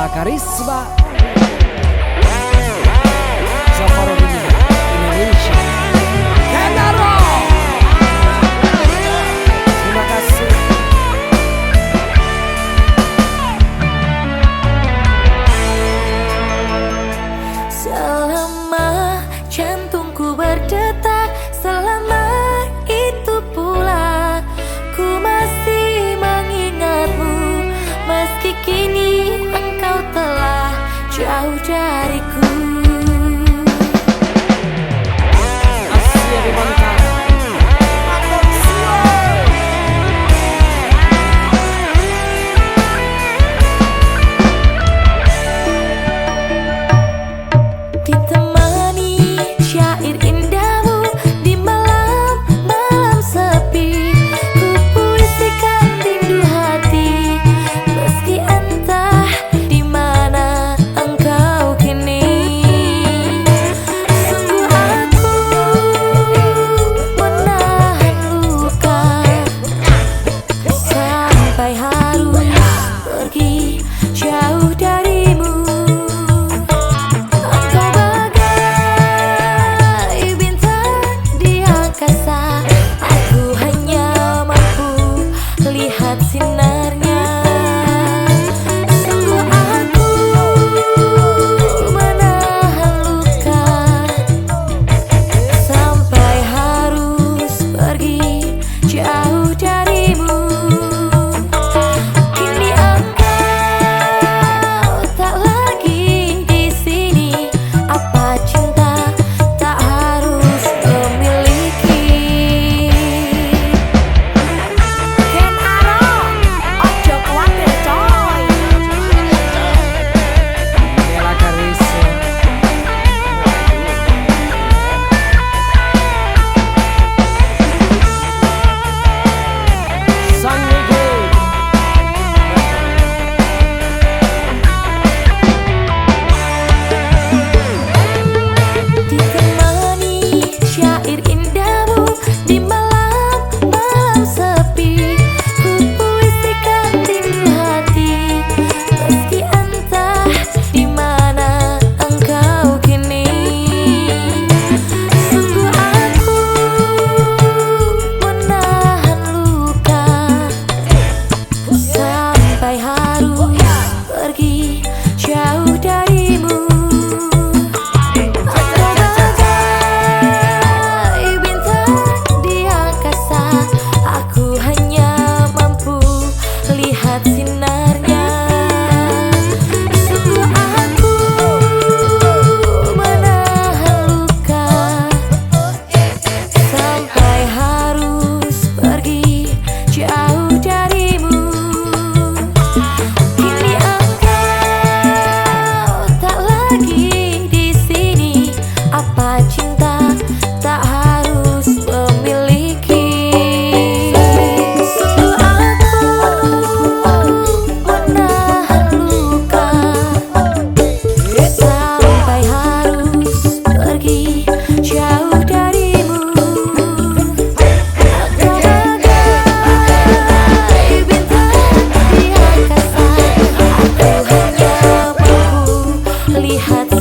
la carisma dariku fracassar. lihat